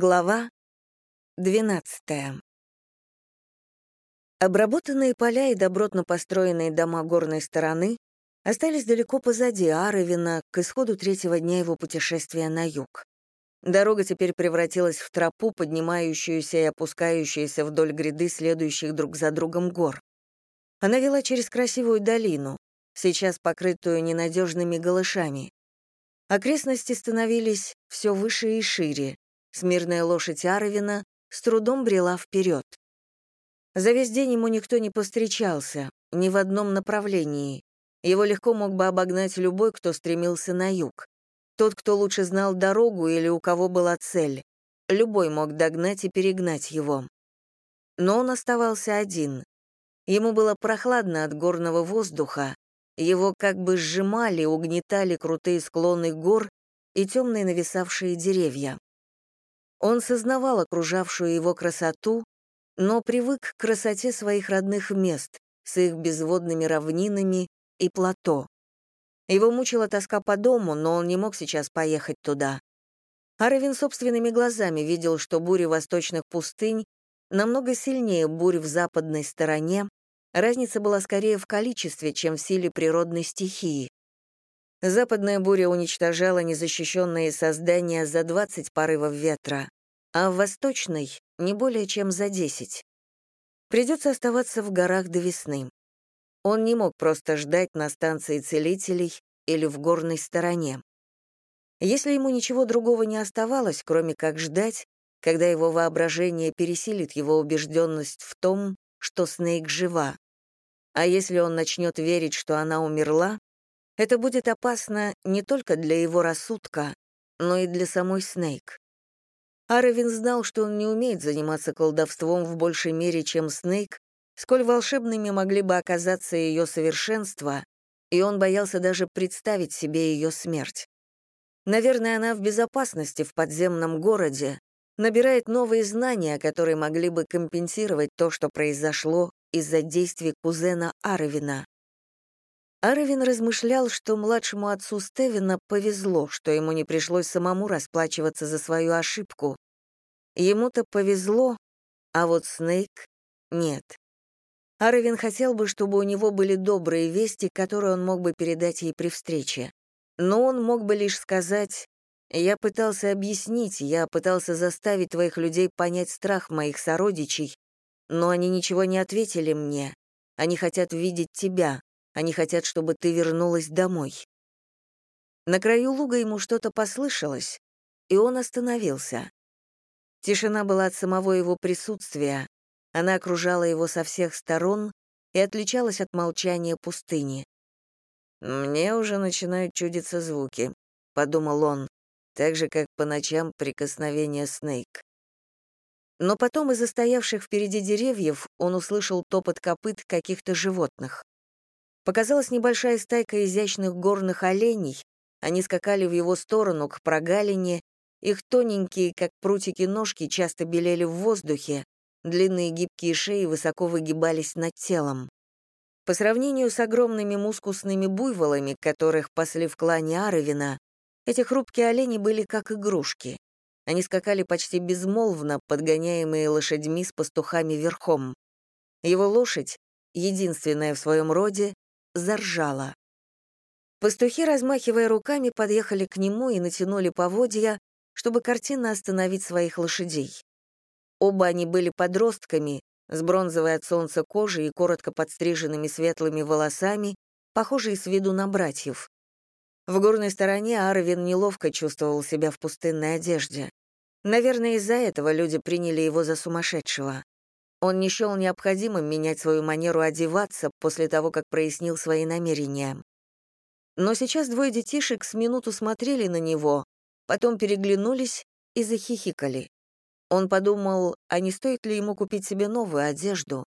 Глава 12. Обработанные поля и добротно построенные дома горной стороны остались далеко позади Аровина к исходу третьего дня его путешествия на юг. Дорога теперь превратилась в тропу, поднимающуюся и опускающуюся вдоль гряды следующих друг за другом гор. Она вела через красивую долину, сейчас покрытую ненадежными галышами. Окрестности становились все выше и шире, Смирная лошадь Аровина с трудом брела вперед. За весь день ему никто не повстречался, ни в одном направлении. Его легко мог бы обогнать любой, кто стремился на юг. Тот, кто лучше знал дорогу или у кого была цель. Любой мог догнать и перегнать его. Но он оставался один. Ему было прохладно от горного воздуха, его как бы сжимали, угнетали крутые склоны гор и темные нависавшие деревья. Он сознавал окружавшую его красоту, но привык к красоте своих родных мест с их безводными равнинами и плато. Его мучила тоска по дому, но он не мог сейчас поехать туда. Аравин собственными глазами видел, что бури восточных пустынь намного сильнее бурь в западной стороне, разница была скорее в количестве, чем в силе природной стихии. Западная буря уничтожала незащищенные создания за 20 порывов ветра, а в восточной — не более чем за 10. Придется оставаться в горах до весны. Он не мог просто ждать на станции целителей или в горной стороне. Если ему ничего другого не оставалось, кроме как ждать, когда его воображение пересилит его убежденность в том, что Снейк жива. А если он начнет верить, что она умерла, это будет опасно не только для его рассудка, но и для самой Снейк. Аравин знал, что он не умеет заниматься колдовством в большей мере, чем Снейк, сколь волшебными могли бы оказаться ее совершенства, и он боялся даже представить себе ее смерть. Наверное, она в безопасности в подземном городе, набирает новые знания, которые могли бы компенсировать то, что произошло из-за действий кузена Аравина. Аравин размышлял, что младшему отцу Стевена повезло, что ему не пришлось самому расплачиваться за свою ошибку. Ему-то повезло, а вот Снейк — нет. Аравин хотел бы, чтобы у него были добрые вести, которые он мог бы передать ей при встрече. Но он мог бы лишь сказать, «Я пытался объяснить, я пытался заставить твоих людей понять страх моих сородичей, но они ничего не ответили мне. Они хотят видеть тебя. Они хотят, чтобы ты вернулась домой». На краю луга ему что-то послышалось, и он остановился. Тишина была от самого его присутствия, она окружала его со всех сторон и отличалась от молчания пустыни. «Мне уже начинают чудиться звуки», — подумал он, так же, как по ночам прикосновение Снейк. Но потом из-за стоявших впереди деревьев он услышал топот копыт каких-то животных. Показалась небольшая стайка изящных горных оленей, они скакали в его сторону, к прогалине, их тоненькие, как прутики ножки, часто белели в воздухе, длинные гибкие шеи высоко выгибались над телом. По сравнению с огромными мускусными буйволами, которых пасли в клане Аровина, эти хрупкие олени были как игрушки. Они скакали почти безмолвно, подгоняемые лошадьми с пастухами верхом. Его лошадь, единственная в своем роде, заржала. Пастухи, размахивая руками, подъехали к нему и натянули поводья, чтобы картинно остановить своих лошадей. Оба они были подростками, с бронзовой от солнца кожей и коротко подстриженными светлыми волосами, похожие с виду на братьев. В горной стороне Арвин неловко чувствовал себя в пустынной одежде. Наверное, из-за этого люди приняли его за сумасшедшего. Он не счел необходимым менять свою манеру одеваться после того, как прояснил свои намерения. Но сейчас двое детишек с минуту смотрели на него, потом переглянулись и захихикали. Он подумал, а не стоит ли ему купить себе новую одежду.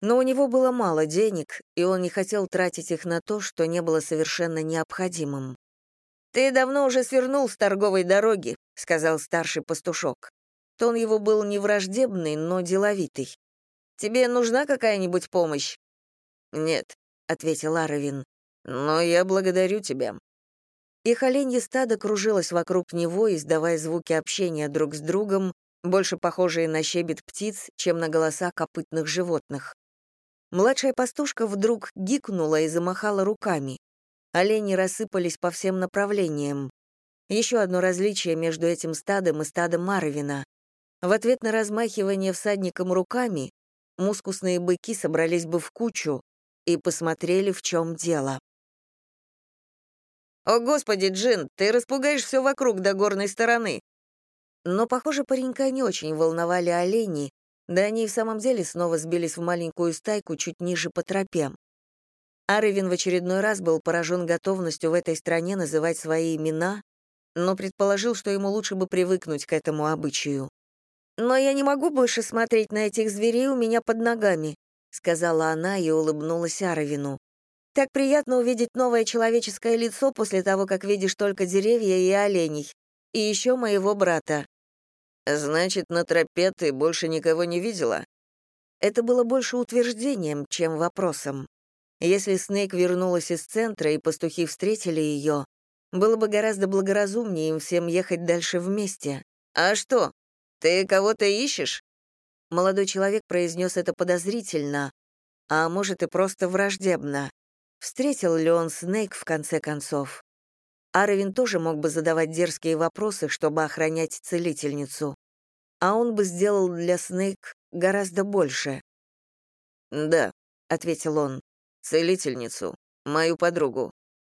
Но у него было мало денег, и он не хотел тратить их на то, что не было совершенно необходимым. «Ты давно уже свернул с торговой дороги», — сказал старший пастушок. Тон его был не враждебный, но деловитый. Тебе нужна какая-нибудь помощь?» «Нет», — ответил Аровин, — «но я благодарю тебя». Их оленье стадо кружилось вокруг него, издавая звуки общения друг с другом, больше похожие на щебет птиц, чем на голоса копытных животных. Младшая пастушка вдруг гикнула и замахала руками. Олени рассыпались по всем направлениям. Еще одно различие между этим стадом и стадом Марвина. В ответ на размахивание всадником руками мускусные быки собрались бы в кучу и посмотрели, в чем дело. «О, Господи, Джин, ты распугаешь все вокруг до горной стороны!» Но, похоже, паренька не очень волновали олени, да они и в самом деле снова сбились в маленькую стайку чуть ниже по тропе. Аревин в очередной раз был поражен готовностью в этой стране называть свои имена, но предположил, что ему лучше бы привыкнуть к этому обычаю. «Но я не могу больше смотреть на этих зверей у меня под ногами», сказала она и улыбнулась Аровину. «Так приятно увидеть новое человеческое лицо после того, как видишь только деревья и оленей. И еще моего брата. «Значит, на тропе ты больше никого не видела?» Это было больше утверждением, чем вопросом. Если Снейк вернулась из центра и пастухи встретили ее, было бы гораздо благоразумнее им всем ехать дальше вместе. «А что, ты кого-то ищешь?» Молодой человек произнес это подозрительно, а может и просто враждебно. Встретил ли он Снейк в конце концов? Аровин тоже мог бы задавать дерзкие вопросы, чтобы охранять целительницу. А он бы сделал для Снейк гораздо больше. «Да», — ответил он, — «целительницу, мою подругу.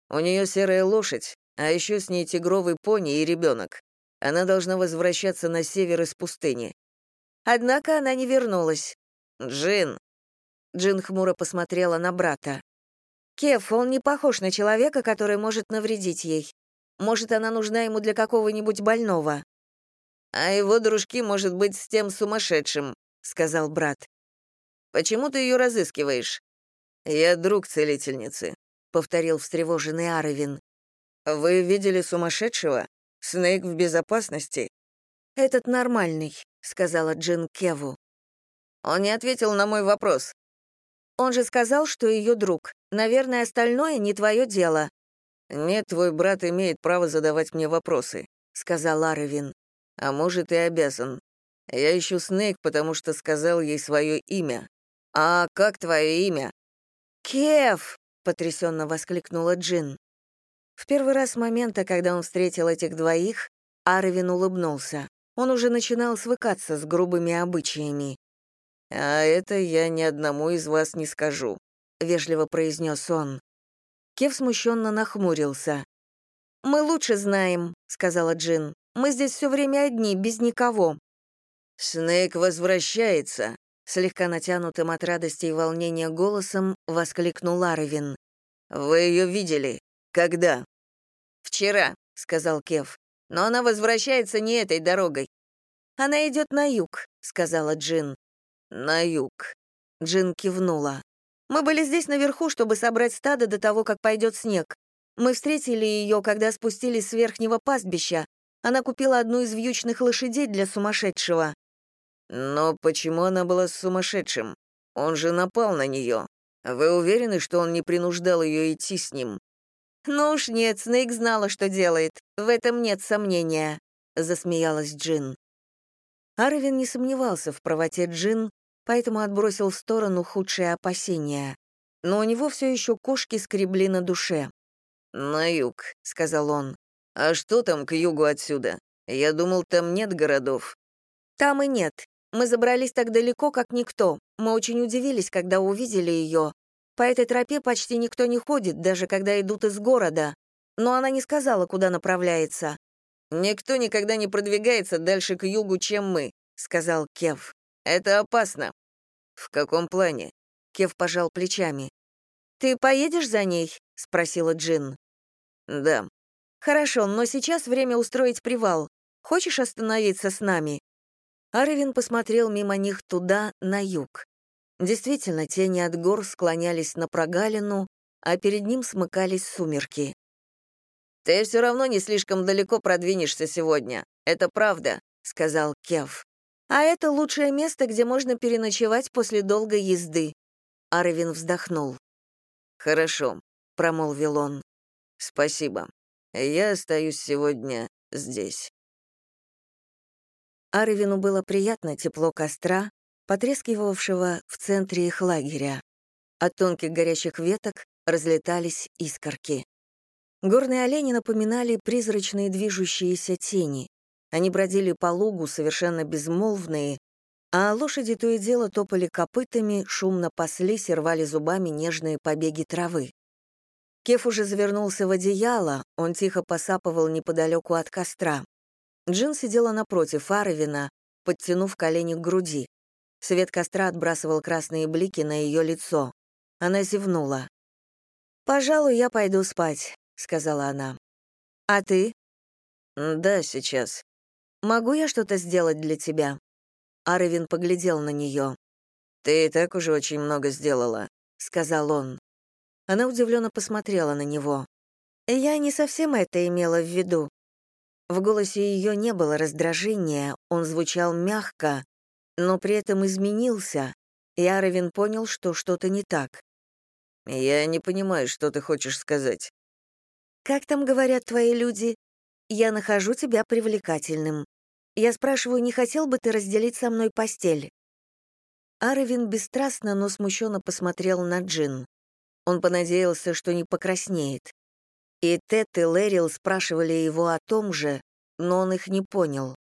У нее серая лошадь, а еще с ней тигровый пони и ребенок. Она должна возвращаться на север из пустыни». Однако она не вернулась. «Джин!» Джин хмуро посмотрела на брата. Кеф, он не похож на человека, который может навредить ей. Может, она нужна ему для какого-нибудь больного. А его дружки, может быть, с тем сумасшедшим, сказал брат. Почему ты ее разыскиваешь? Я друг целительницы, повторил встревоженный Аровин. Вы видели сумасшедшего? Снейк в безопасности? Этот нормальный, сказала Джин Кеву. Он не ответил на мой вопрос. Он же сказал, что ее друг. Наверное, остальное не твое дело». «Нет, твой брат имеет право задавать мне вопросы», — сказал Аровин. «А может, и обязан. Я ищу Снейк, потому что сказал ей свое имя. А как твое имя?» «Кев!» — потрясенно воскликнула Джин. В первый раз с момента, когда он встретил этих двоих, Аровин улыбнулся. Он уже начинал свыкаться с грубыми обычаями. «А это я ни одному из вас не скажу», — вежливо произнес он. Кев смущенно нахмурился. «Мы лучше знаем», — сказала Джин. «Мы здесь все время одни, без никого». «Снейк возвращается», — слегка натянутым от радости и волнения голосом воскликнул Арвин. «Вы ее видели? Когда?» «Вчера», — сказал Кев. «Но она возвращается не этой дорогой». «Она идет на юг», — сказала Джин. «На юг», — Джин кивнула. Мы были здесь наверху, чтобы собрать стадо до того, как пойдет снег. Мы встретили ее, когда спустились с верхнего пастбища. Она купила одну из вьючных лошадей для сумасшедшего. Но почему она была с сумасшедшим? Он же напал на нее. Вы уверены, что он не принуждал ее идти с ним? Ну уж нет, Снейк знала, что делает. В этом нет сомнения, засмеялась Джин. Арвин не сомневался в правоте Джин, поэтому отбросил в сторону худшие опасения. Но у него все еще кошки скребли на душе. «На юг», — сказал он. «А что там к югу отсюда? Я думал, там нет городов». «Там и нет. Мы забрались так далеко, как никто. Мы очень удивились, когда увидели ее. По этой тропе почти никто не ходит, даже когда идут из города. Но она не сказала, куда направляется». «Никто никогда не продвигается дальше к югу, чем мы», — сказал Кев. Это опасно». «В каком плане?» Кев пожал плечами. «Ты поедешь за ней?» — спросила Джин. «Да». «Хорошо, но сейчас время устроить привал. Хочешь остановиться с нами?» Арвин посмотрел мимо них туда, на юг. Действительно, тени от гор склонялись на прогалину, а перед ним смыкались сумерки. «Ты все равно не слишком далеко продвинешься сегодня. Это правда», — сказал Кев. А это лучшее место, где можно переночевать после долгой езды. Арвин вздохнул. «Хорошо», — промолвил он. «Спасибо. Я остаюсь сегодня здесь». Арвину было приятно тепло костра, потрескивавшего в центре их лагеря. От тонких горящих веток разлетались искорки. Горные олени напоминали призрачные движущиеся тени. Они бродили по лугу, совершенно безмолвные, а лошади то и дело топали копытами, шумно паслись и рвали зубами нежные побеги травы. Кеф уже завернулся в одеяло, он тихо посапывал неподалеку от костра. Джин сидела напротив Аровина, подтянув колени к груди. Свет костра отбрасывал красные блики на ее лицо. Она зевнула. «Пожалуй, я пойду спать», — сказала она. «А ты?» «Да, сейчас». «Могу я что-то сделать для тебя?» Аровин поглядел на нее. «Ты и так уже очень много сделала», — сказал он. Она удивленно посмотрела на него. «Я не совсем это имела в виду». В голосе ее не было раздражения, он звучал мягко, но при этом изменился, и Аровин понял, что что-то не так. «Я не понимаю, что ты хочешь сказать». «Как там говорят твои люди? Я нахожу тебя привлекательным. Я спрашиваю, не хотел бы ты разделить со мной постель?» Аровин бесстрастно, но смущенно посмотрел на Джин. Он понадеялся, что не покраснеет. И Тед и Лэрил спрашивали его о том же, но он их не понял.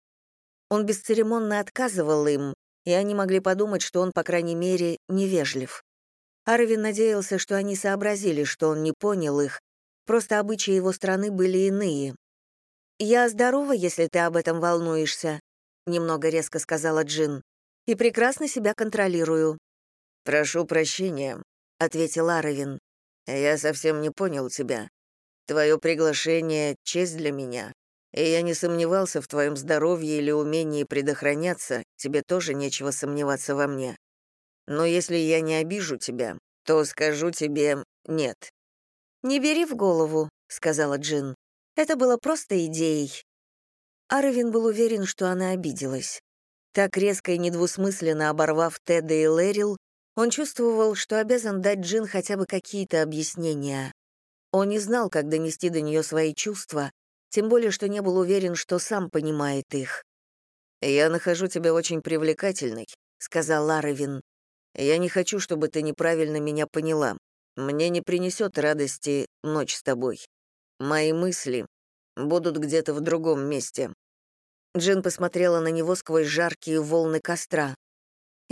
Он бесцеремонно отказывал им, и они могли подумать, что он, по крайней мере, невежлив. Арвин надеялся, что они сообразили, что он не понял их, просто обычаи его страны были иные. «Я здорова, если ты об этом волнуешься», — немного резко сказала Джин, «и прекрасно себя контролирую». «Прошу прощения», ответил Аровин. «Я совсем не понял тебя. Твое приглашение — честь для меня, и я не сомневался в твоем здоровье или умении предохраняться, тебе тоже нечего сомневаться во мне. Но если я не обижу тебя, то скажу тебе «нет». «Не бери в голову», — сказала Джин. «Это было просто идеей». Аровин был уверен, что она обиделась. Так резко и недвусмысленно оборвав Теда и Лэрил, он чувствовал, что обязан дать Джин хотя бы какие-то объяснения. Он не знал, как донести до нее свои чувства, тем более, что не был уверен, что сам понимает их. «Я нахожу тебя очень привлекательной», — сказал Ларовин. «Я не хочу, чтобы ты неправильно меня поняла. Мне не принесет радости ночь с тобой. Мои мысли будут где-то в другом месте». Джин посмотрела на него сквозь жаркие волны костра.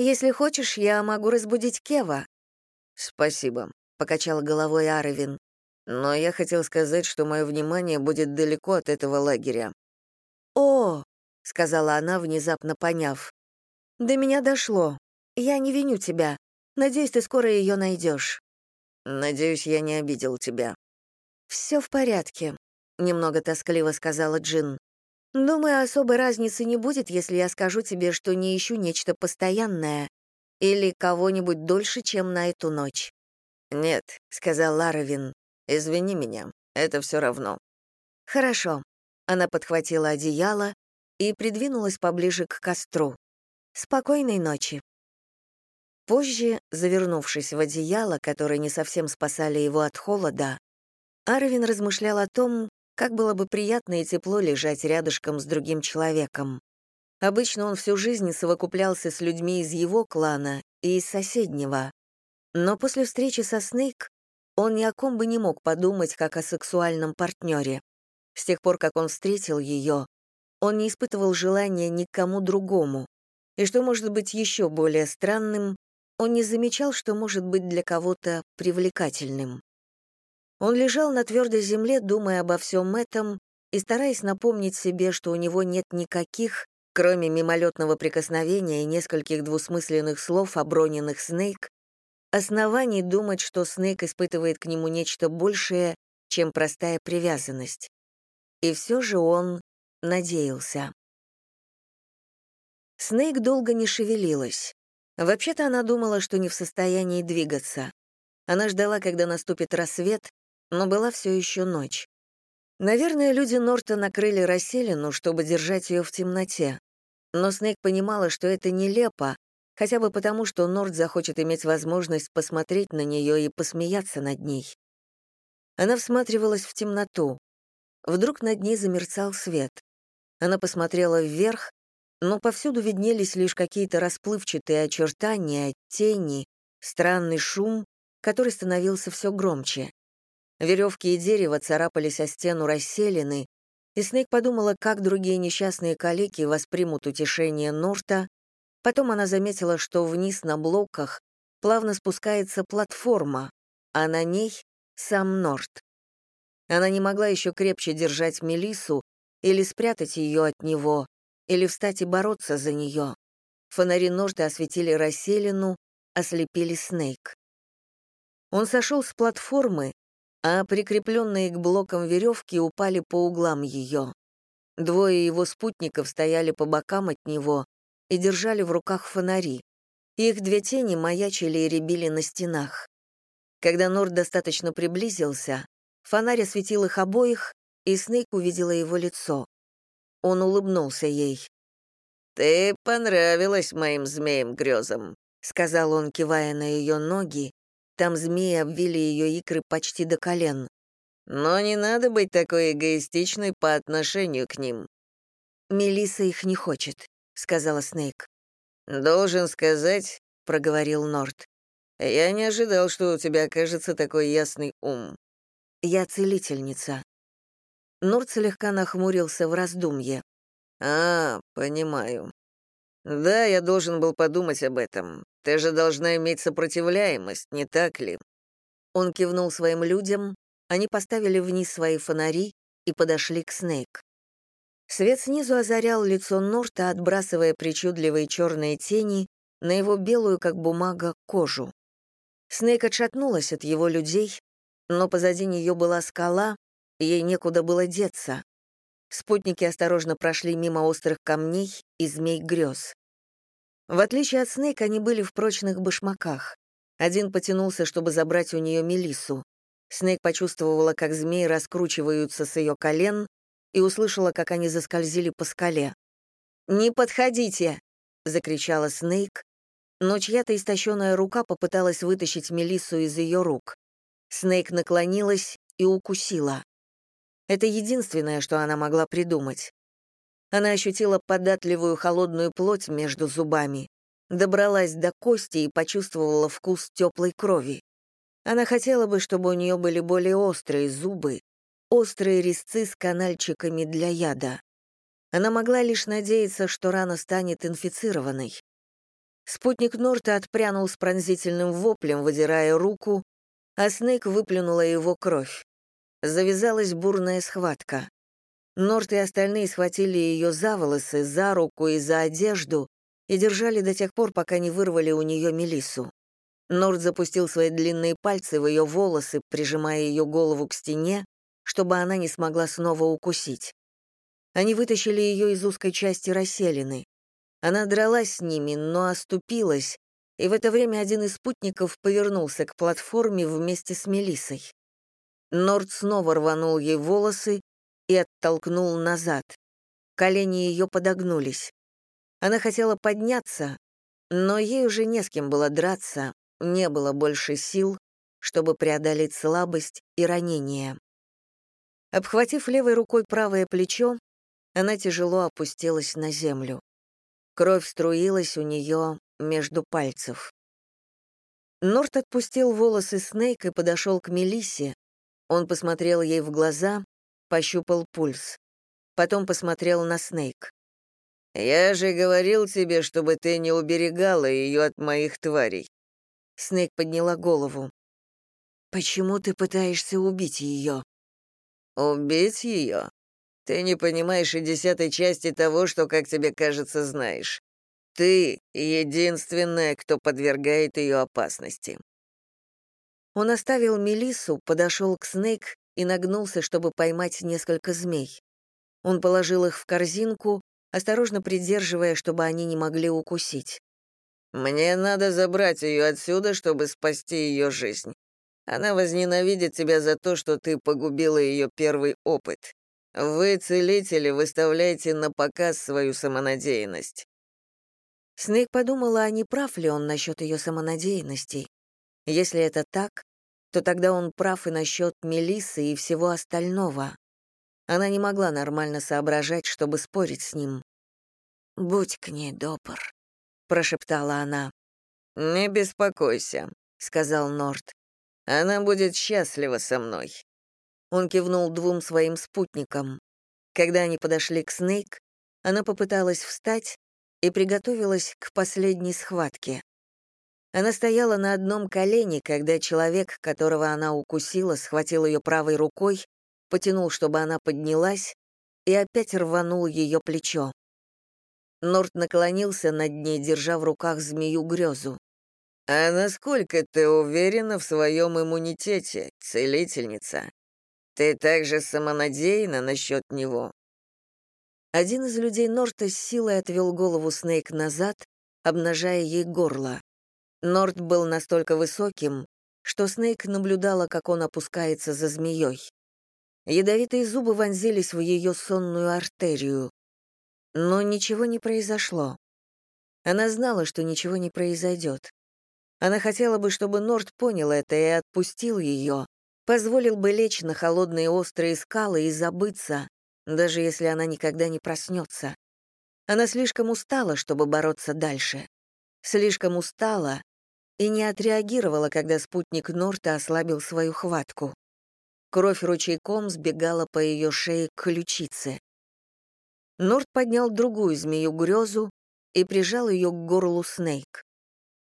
Если хочешь, я могу разбудить Кева». «Спасибо», — покачал головой Аровин. «Но я хотел сказать, что мое внимание будет далеко от этого лагеря». «О», — сказала она, внезапно поняв. «До меня дошло. Я не виню тебя. Надеюсь, ты скоро ее найдешь». «Надеюсь, я не обидел тебя». Все в порядке», — немного тоскливо сказала Джин. Думаю, особой разницы не будет, если я скажу тебе, что не ищу нечто постоянное или кого-нибудь дольше, чем на эту ночь. «Нет», — сказал Ларовин, — «извини меня, это все равно». «Хорошо». Она подхватила одеяло и придвинулась поближе к костру. «Спокойной ночи». Позже, завернувшись в одеяло, которые не совсем спасали его от холода, Арвин размышлял о том, как было бы приятно и тепло лежать рядышком с другим человеком. Обычно он всю жизнь совокуплялся с людьми из его клана и из соседнего. Но после встречи со Снейк он ни о ком бы не мог подумать, как о сексуальном партнере. С тех пор, как он встретил ее, он не испытывал желания ни к кому другому. И что может быть еще более странным, он не замечал, что может быть для кого-то привлекательным. Он лежал на твердой земле, думая обо всем этом и стараясь напомнить себе, что у него нет никаких, кроме мимолетного прикосновения и нескольких двусмысленных слов, оброненных Снейк, оснований думать, что Снейк испытывает к нему нечто большее, чем простая привязанность. И все же он надеялся. Снейк долго не шевелилась. Вообще-то она думала, что не в состоянии двигаться. Она ждала, когда наступит рассвет, но была все еще ночь. Наверное, люди Норта накрыли расселину, чтобы держать ее в темноте. Но Снейк понимала, что это нелепо, хотя бы потому, что Норт захочет иметь возможность посмотреть на нее и посмеяться над ней. Она всматривалась в темноту. Вдруг над ней замерцал свет. Она посмотрела вверх но повсюду виднелись лишь какие-то расплывчатые очертания, тени, странный шум, который становился все громче. Веревки и дерево царапались о стену расселены, и Снейк подумала, как другие несчастные калеки воспримут утешение Норта. Потом она заметила, что вниз на блоках плавно спускается платформа, а на ней — сам Норт. Она не могла еще крепче держать Мелису или спрятать ее от него, или встать и бороться за нее. Фонари Норта осветили расселину, ослепили Снейк. Он сошел с платформы, а прикрепленные к блокам веревки упали по углам ее. Двое его спутников стояли по бокам от него и держали в руках фонари. Их две тени маячили и рябили на стенах. Когда Норд достаточно приблизился, фонарь осветил их обоих, и Снейк увидела его лицо. Он улыбнулся ей. «Ты понравилась моим змеям-грезам», — сказал он, кивая на ее ноги, там змеи обвили ее икры почти до колен. Но не надо быть такой эгоистичной по отношению к ним. Мелиса их не хочет, сказала Снейк. Должен сказать, проговорил Норт. Я не ожидал, что у тебя окажется такой ясный ум. Я целительница. Норт слегка нахмурился в раздумье. А, понимаю. Да, я должен был подумать об этом. Ты же должна иметь сопротивляемость, не так ли?» Он кивнул своим людям, они поставили вниз свои фонари и подошли к Снейк. Свет снизу озарял лицо Норта, отбрасывая причудливые черные тени на его белую, как бумага, кожу. Снейк отшатнулась от его людей, но позади нее была скала, ей некуда было деться. Спутники осторожно прошли мимо острых камней и змей грез. В отличие от Снейк, они были в прочных башмаках. Один потянулся, чтобы забрать у нее Мелиссу. Снейк почувствовала, как змеи раскручиваются с ее колен, и услышала, как они заскользили по скале. «Не подходите!» — закричала Снейк, но чья-то истощенная рука попыталась вытащить Мелиссу из ее рук. Снейк наклонилась и укусила. Это единственное, что она могла придумать. Она ощутила податливую холодную плоть между зубами, добралась до кости и почувствовала вкус теплой крови. Она хотела бы, чтобы у нее были более острые зубы, острые резцы с канальчиками для яда. Она могла лишь надеяться, что рана станет инфицированной. Спутник Норта отпрянул с пронзительным воплем, выдирая руку, а Снейк выплюнула его кровь. Завязалась бурная схватка. Норт и остальные схватили ее за волосы, за руку и за одежду и держали до тех пор, пока не вырвали у нее Мелиссу. Норт запустил свои длинные пальцы в ее волосы, прижимая ее голову к стене, чтобы она не смогла снова укусить. Они вытащили ее из узкой части расселины. Она дралась с ними, но оступилась, и в это время один из спутников повернулся к платформе вместе с Мелиссой. Норд снова рванул ей волосы, и оттолкнул назад. Колени ее подогнулись. Она хотела подняться, но ей уже не с кем было драться, не было больше сил, чтобы преодолеть слабость и ранение. Обхватив левой рукой правое плечо, она тяжело опустилась на землю. Кровь струилась у нее между пальцев. Норт отпустил волосы Снейк и подошел к Мелиссе. Он посмотрел ей в глаза, пощупал пульс. Потом посмотрел на Снейк. «Я же говорил тебе, чтобы ты не уберегала ее от моих тварей». Снейк подняла голову. «Почему ты пытаешься убить ее?» «Убить ее? Ты не понимаешь и десятой части того, что, как тебе кажется, знаешь. Ты — единственная, кто подвергает ее опасности». Он оставил Мелиссу, подошел к Снейк и нагнулся, чтобы поймать несколько змей. Он положил их в корзинку, осторожно придерживая, чтобы они не могли укусить. «Мне надо забрать ее отсюда, чтобы спасти ее жизнь. Она возненавидит тебя за то, что ты погубила ее первый опыт. Вы, целители, выставляете на показ свою самонадеянность». Снейк подумала, а не прав ли он насчет ее самонадеянности. Если это так, то тогда он прав и насчет Мелисы и всего остального. Она не могла нормально соображать, чтобы спорить с ним. «Будь к ней добр», — прошептала она. «Не беспокойся», — сказал Норт. «Она будет счастлива со мной». Он кивнул двум своим спутникам. Когда они подошли к Снейк, она попыталась встать и приготовилась к последней схватке. Она стояла на одном колене, когда человек, которого она укусила, схватил ее правой рукой, потянул, чтобы она поднялась, и опять рванул ее плечо. Норт наклонился над ней, держа в руках змею-грезу. «А насколько ты уверена в своем иммунитете, целительница? Ты также самонадеяна насчет него?» Один из людей Норта с силой отвел голову Снейк назад, обнажая ей горло. Норт был настолько высоким, что Снейк наблюдала, как он опускается за змеей. Ядовитые зубы вонзились в ее сонную артерию. Но ничего не произошло. Она знала, что ничего не произойдет. Она хотела бы, чтобы Норт понял это и отпустил ее, позволил бы лечь на холодные острые скалы и забыться, даже если она никогда не проснется. Она слишком устала, чтобы бороться дальше. Слишком устала и не отреагировала, когда спутник Норта ослабил свою хватку. Кровь ручейком сбегала по ее шее к ключице. Норт поднял другую змею-грезу и прижал ее к горлу Снейк.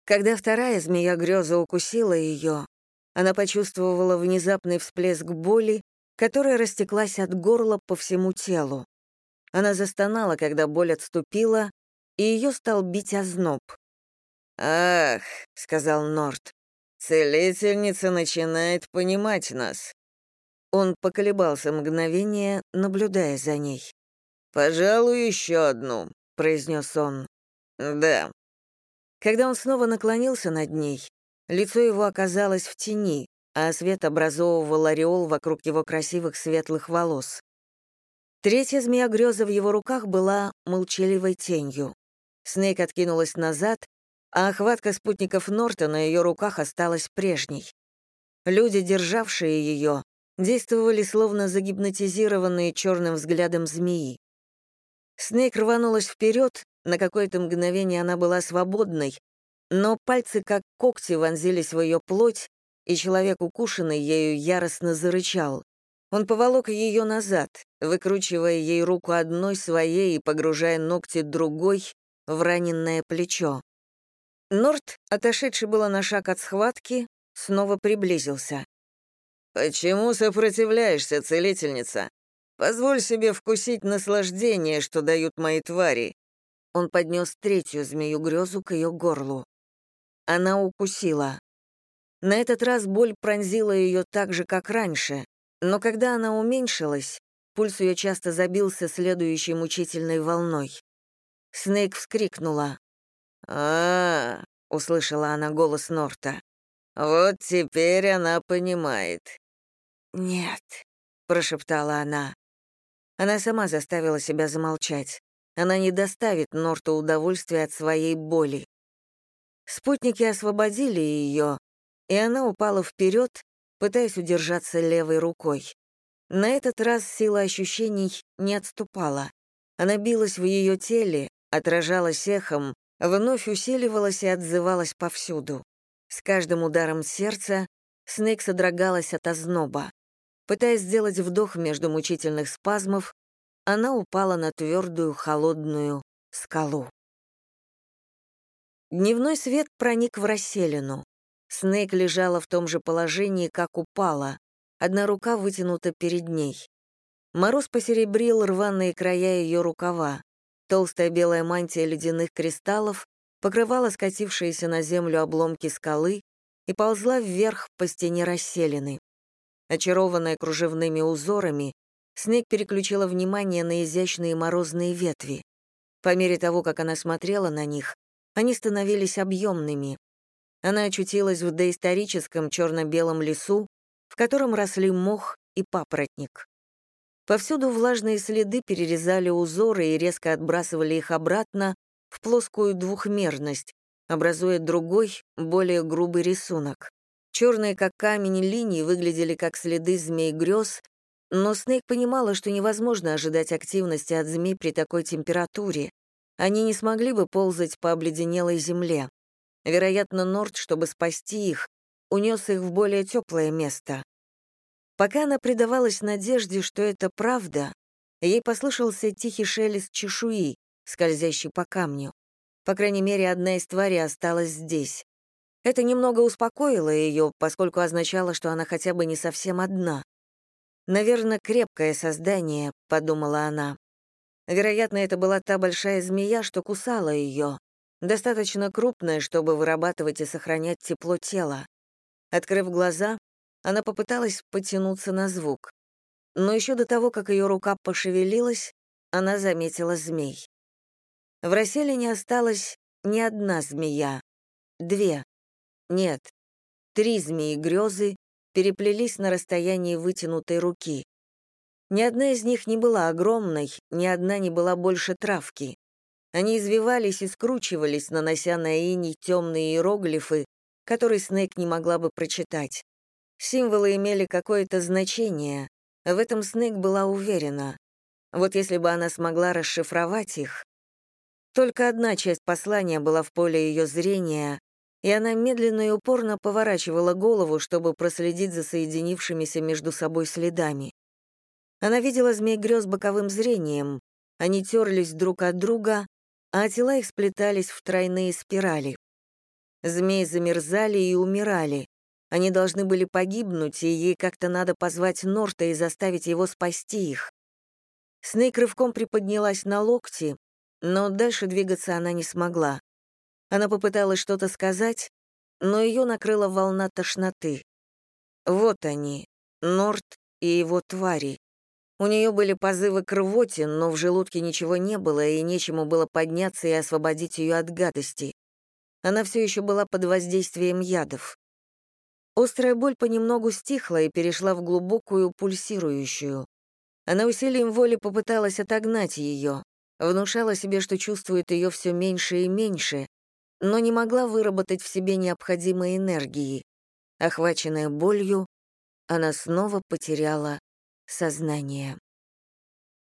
Когда вторая змея-греза укусила ее, она почувствовала внезапный всплеск боли, которая растеклась от горла по всему телу. Она застонала, когда боль отступила, и ее стал бить озноб. «Ах», — сказал Норт, — «целительница начинает понимать нас. Он поколебался мгновение, наблюдая за ней. «Пожалуй, еще одну», — произнес он. «Да». Когда он снова наклонился над ней, лицо его оказалось в тени, а свет образовывал ореол вокруг его красивых светлых волос. Третья змея греза в его руках была молчаливой тенью. Снейк откинулась назад, а охватка спутников Норта на ее руках осталась прежней. Люди, державшие ее, действовали словно загипнотизированные черным взглядом змеи. Снейк рванулась вперед, на какое-то мгновение она была свободной, но пальцы, как когти, вонзились в ее плоть, и человек, укушенный ею, яростно зарычал. Он поволок ее назад, выкручивая ей руку одной своей и погружая ногти другой в раненное плечо. Норт, отошедший было на шаг от схватки, снова приблизился. «Почему сопротивляешься, целительница? Позволь себе вкусить наслаждение, что дают мои твари». Он поднес третью змею-грезу к ее горлу. Она укусила. На этот раз боль пронзила ее так же, как раньше, но когда она уменьшилась, пульс ее часто забился следующей мучительной волной. Снейк вскрикнула. а, -а, -а услышала она голос Норта. «Вот теперь она понимает». «Нет», — прошептала она. Она сама заставила себя замолчать. Она не доставит Норту удовольствия от своей боли. Спутники освободили ее, и она упала вперед, пытаясь удержаться левой рукой. На этот раз сила ощущений не отступала. Она билась в ее теле, отражалась эхом, вновь усиливалась и отзывалась повсюду. С каждым ударом сердца Снейк содрогалась от озноба. Пытаясь сделать вдох между мучительных спазмов, она упала на твердую, холодную скалу. Дневной свет проник в расселину. Снейк лежала в том же положении, как упала. Одна рука вытянута перед ней. Мороз посеребрил рваные края ее рукава. Толстая белая мантия ледяных кристаллов покрывала скатившиеся на землю обломки скалы и ползла вверх по стене расселены. Очарованная кружевными узорами, Снег переключила внимание на изящные морозные ветви. По мере того, как она смотрела на них, они становились объемными. Она очутилась в доисторическом черно-белом лесу, в котором росли мох и папоротник. Повсюду влажные следы перерезали узоры и резко отбрасывали их обратно, в плоскую двухмерность, образуя другой, более грубый рисунок. Черные, как камень, линии выглядели как следы змей грез, но Снейк понимала, что невозможно ожидать активности от змей при такой температуре. они не смогли бы ползать по обледенелой земле. Вероятно, Норд, чтобы спасти их, унес их в более теплое место. Пока она предавалась надежде, что это правда, ей послышался тихий шелест чешуи, скользящий по камню. По крайней мере, одна из тварей осталась здесь. Это немного успокоило ее, поскольку означало, что она хотя бы не совсем одна. «Наверное, крепкое создание», — подумала она. Вероятно, это была та большая змея, что кусала ее, достаточно крупная, чтобы вырабатывать и сохранять тепло тела. Открыв глаза, она попыталась потянуться на звук. Но еще до того, как ее рука пошевелилась, она заметила змей. В расселине осталась не одна змея, две. Нет, три змеи-грезы переплелись на расстоянии вытянутой руки. Ни одна из них не была огромной, ни одна не была больше травки. Они извивались и скручивались, нанося на иней темные иероглифы, которые Снейк не могла бы прочитать. Символы имели какое-то значение. В этом Снейк была уверена. Вот если бы она смогла расшифровать их. Только одна часть послания была в поле ее зрения, и она медленно и упорно поворачивала голову, чтобы проследить за соединившимися между собой следами. Она видела змей грез боковым зрением. Они терлись друг от друга, а тела их сплетались в тройные спирали. Змеи замерзали и умирали. Они должны были погибнуть, и ей как-то надо позвать Норта и заставить его спасти их. Снейк рывком приподнялась на локти, но дальше двигаться она не смогла. Она попыталась что-то сказать, но ее накрыла волна тошноты. Вот они, Норт и его твари. У нее были позывы к рвоте, но в желудке ничего не было, и нечему было подняться и освободить ее от гадости. Она все еще была под воздействием ядов. Острая боль понемногу стихла и перешла в глубокую, пульсирующую. Она усилием воли попыталась отогнать ее, внушала себе, что чувствует ее все меньше и меньше, но не могла выработать в себе необходимой энергии. Охваченная болью, она снова потеряла сознание.